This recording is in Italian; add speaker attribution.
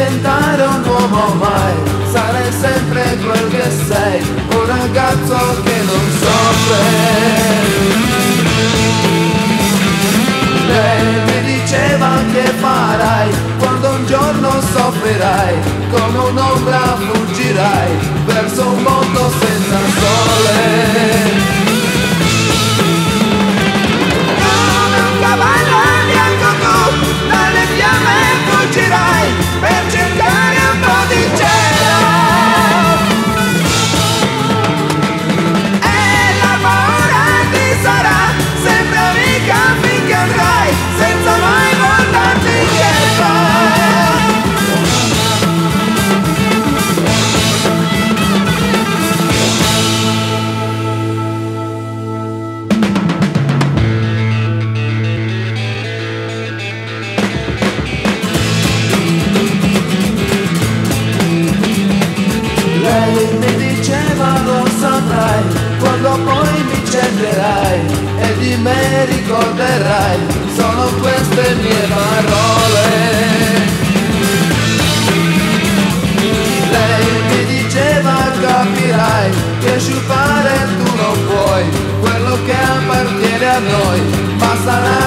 Speaker 1: diventare un uomo mai. Sarai sempre quel che sei Un ragazzo che non soffre. non soffrirai, como un ombra fuggirai verso un. queste mie parole. Lei mi diceva capirai che sciupare tu non puoi quello che appartiene a noi, ma sarà